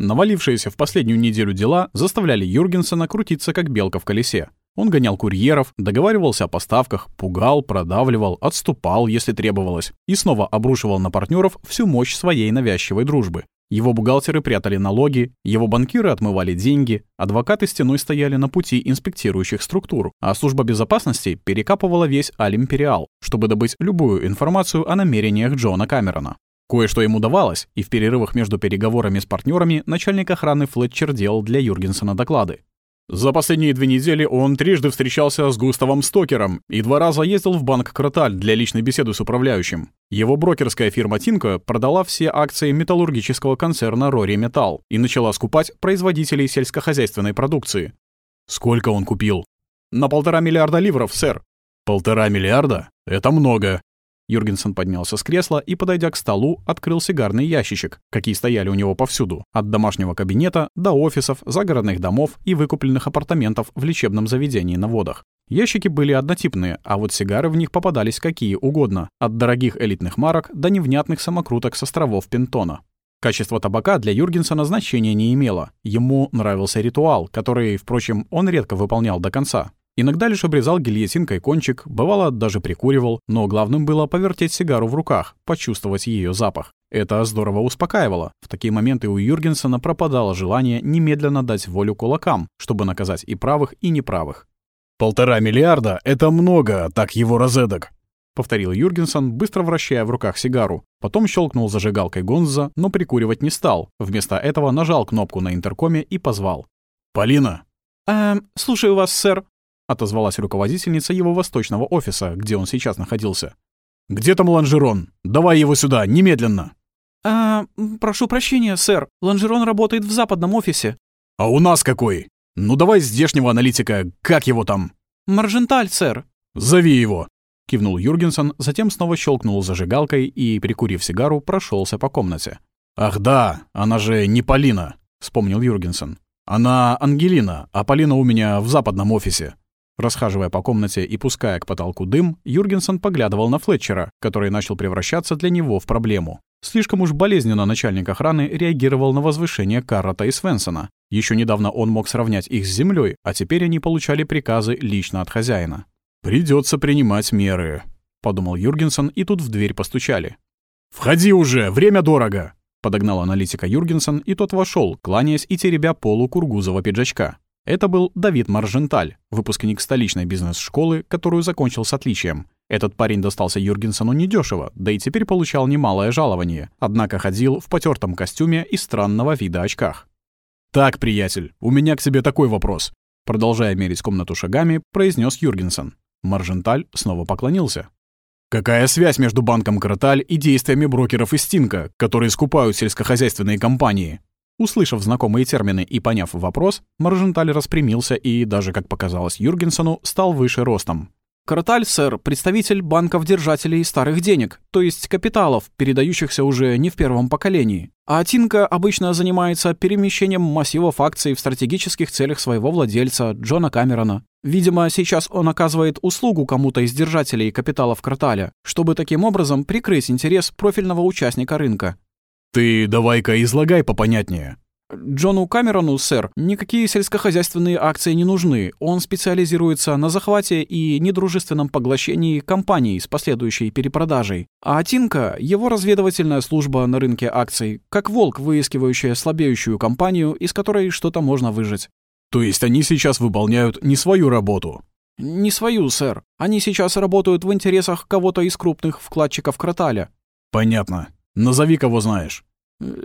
Навалившиеся в последнюю неделю дела заставляли Юргенсена крутиться как белка в колесе. Он гонял курьеров, договаривался о поставках, пугал, продавливал, отступал, если требовалось, и снова обрушивал на партнеров всю мощь своей навязчивой дружбы. Его бухгалтеры прятали налоги, его банкиры отмывали деньги, адвокаты стеной стояли на пути инспектирующих структур, а служба безопасности перекапывала весь Аль-Империал, чтобы добыть любую информацию о намерениях Джона Камерона. Кое-что ему давалось, и в перерывах между переговорами с партнерами начальник охраны Флетчер делал для Юргенсона доклады. За последние две недели он трижды встречался с Густавом Стокером и два раза ездил в банк Кроталь для личной беседы с управляющим. Его брокерская фирма Тинко продала все акции металлургического концерна Рори Металл и начала скупать производителей сельскохозяйственной продукции. Сколько он купил? На полтора миллиарда ливров, сэр. Полтора миллиарда? Это много. Юргенсен поднялся с кресла и, подойдя к столу, открыл сигарный ящичек, какие стояли у него повсюду, от домашнего кабинета до офисов, загородных домов и выкупленных апартаментов в лечебном заведении на водах. Ящики были однотипные, а вот сигары в них попадались какие угодно, от дорогих элитных марок до невнятных самокруток с островов Пентона. Качество табака для Юргенсона значения не имело. Ему нравился ритуал, который, впрочем, он редко выполнял до конца. Иногда лишь обрезал гильотинкой кончик, бывало, даже прикуривал, но главным было повертеть сигару в руках, почувствовать ее запах. Это здорово успокаивало. В такие моменты у Юргенсона пропадало желание немедленно дать волю кулакам, чтобы наказать и правых, и неправых. «Полтора миллиарда — это много, так его розедок», — повторил Юргенсон, быстро вращая в руках сигару. Потом щелкнул зажигалкой Гонза, но прикуривать не стал. Вместо этого нажал кнопку на интеркоме и позвал. «Полина!» «Эм, слушаю вас, сэр», отозвалась руководительница его восточного офиса, где он сейчас находился. «Где там Ланжерон? Давай его сюда, немедленно!» «А, прошу прощения, сэр. Ланжерон работает в западном офисе». «А у нас какой? Ну давай здешнего аналитика, как его там?» «Марженталь, сэр». «Зови его!» — кивнул Юргенсон, затем снова щелкнул зажигалкой и, прикурив сигару, прошелся по комнате. «Ах да, она же не Полина», — вспомнил Юргенсон. «Она Ангелина, а Полина у меня в западном офисе». Расхаживая по комнате и пуская к потолку дым, Юргенсон поглядывал на Флетчера, который начал превращаться для него в проблему. Слишком уж болезненно начальник охраны реагировал на возвышение Каррата и Свенсона. Еще недавно он мог сравнять их с землей, а теперь они получали приказы лично от хозяина. Придется принимать меры», — подумал Юргенсон, и тут в дверь постучали. «Входи уже, время дорого!» — подогнал аналитика Юргенсон, и тот вошел, кланяясь и теребя полу кургузова пиджачка. Это был Давид Марженталь, выпускник столичной бизнес-школы, которую закончил с отличием. Этот парень достался Юргенсону недешево, да и теперь получал немалое жалование, однако ходил в потертом костюме и странного вида очках. «Так, приятель, у меня к тебе такой вопрос», продолжая мерить комнату шагами, произнес Юргенсон. Марженталь снова поклонился. Какая связь между банком Кроталь и действиями брокеров из Стинка, которые скупают сельскохозяйственные компании? Услышав знакомые термины и поняв вопрос, Марженталь распрямился и, даже как показалось Юргенсону, стал выше ростом. «Караталь, сэр, представитель банков-держателей старых денег, то есть капиталов, передающихся уже не в первом поколении. А Тинка обычно занимается перемещением массивов акций в стратегических целях своего владельца, Джона Камерона. Видимо, сейчас он оказывает услугу кому-то из держателей капиталов Карталя, чтобы таким образом прикрыть интерес профильного участника рынка. «Ты давай-ка излагай попонятнее». Джону Камерону, сэр, никакие сельскохозяйственные акции не нужны. Он специализируется на захвате и недружественном поглощении компаний с последующей перепродажей. А Тинка — его разведывательная служба на рынке акций, как волк, выискивающая слабеющую компанию, из которой что-то можно выжать. То есть они сейчас выполняют не свою работу? Не свою, сэр. Они сейчас работают в интересах кого-то из крупных вкладчиков Кроталя. Понятно. Назови, кого знаешь.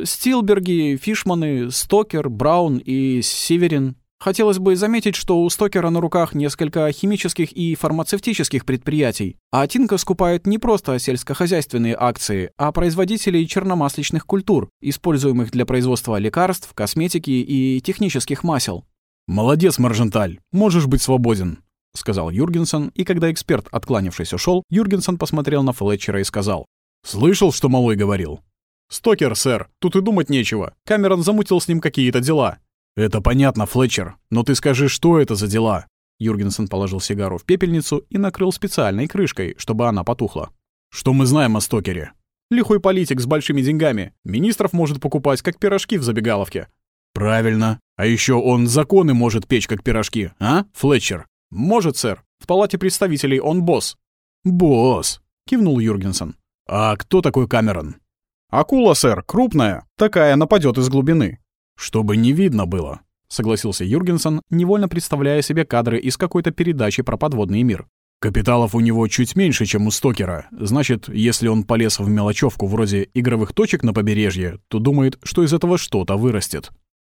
Стилберги, Фишманы, Стокер, Браун и Северин. Хотелось бы заметить, что у Стокера на руках несколько химических и фармацевтических предприятий, а Тинка скупает не просто сельскохозяйственные акции, а производителей черномасличных культур, используемых для производства лекарств, косметики и технических масел. «Молодец, Марженталь, можешь быть свободен», — сказал Юргенсон, и когда эксперт, откланившись, ушел, Юргенсон посмотрел на Флетчера и сказал, «Слышал, что малой говорил?» «Стокер, сэр, тут и думать нечего. Камерон замутил с ним какие-то дела». «Это понятно, Флетчер, но ты скажи, что это за дела?» Юргенсен положил сигару в пепельницу и накрыл специальной крышкой, чтобы она потухла. «Что мы знаем о Стокере?» «Лихой политик с большими деньгами. Министров может покупать, как пирожки в забегаловке». Правильно. А еще он законы может печь, как пирожки, а, Флетчер? Может, сэр. В палате представителей он босс. Босс, кивнул Юргенсон. А кто такой Камерон? Акула, сэр, крупная. Такая нападет из глубины. Чтобы не видно было, согласился Юргенсон, невольно представляя себе кадры из какой-то передачи про подводный мир. Капиталов у него чуть меньше, чем у Стокера. Значит, если он полез в мелочевку вроде игровых точек на побережье, то думает, что из этого что-то вырастет.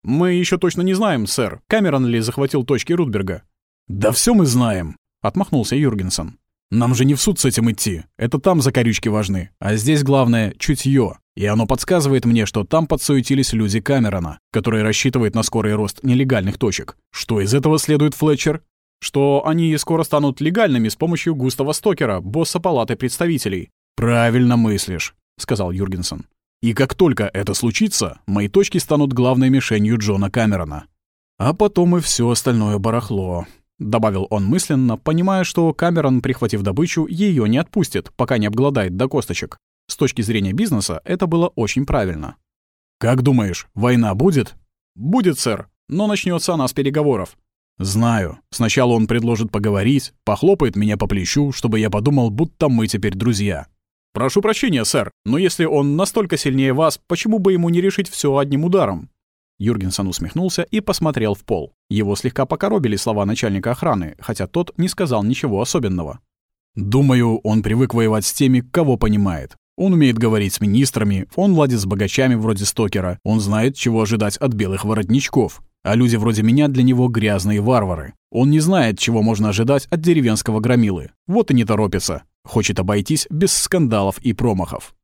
«Мы еще точно не знаем, сэр, Камерон ли захватил точки Рудберга». «Да все мы знаем», — отмахнулся Юргенсон. «Нам же не в суд с этим идти. Это там закорючки важны. А здесь главное — чутье. И оно подсказывает мне, что там подсуетились люди Камерона, которые рассчитывают на скорый рост нелегальных точек. Что из этого следует, Флетчер? Что они скоро станут легальными с помощью Густава Стокера, босса палаты представителей. «Правильно мыслишь», — сказал Юргенсон. И как только это случится, мои точки станут главной мишенью Джона Камерона. А потом и все остальное барахло. Добавил он мысленно, понимая, что Камерон, прихватив добычу, ее не отпустит, пока не обгладает до косточек. С точки зрения бизнеса это было очень правильно. «Как думаешь, война будет?» «Будет, сэр, но начнется она с переговоров». «Знаю. Сначала он предложит поговорить, похлопает меня по плечу, чтобы я подумал, будто мы теперь друзья. «Прошу прощения, сэр, но если он настолько сильнее вас, почему бы ему не решить все одним ударом?» Юргенсон усмехнулся и посмотрел в пол. Его слегка покоробили слова начальника охраны, хотя тот не сказал ничего особенного. «Думаю, он привык воевать с теми, кого понимает. Он умеет говорить с министрами, он ладит с богачами вроде Стокера, он знает, чего ожидать от белых воротничков. А люди вроде меня для него грязные варвары. Он не знает, чего можно ожидать от деревенского громилы. Вот и не торопится. Хочет обойтись без скандалов и промахов.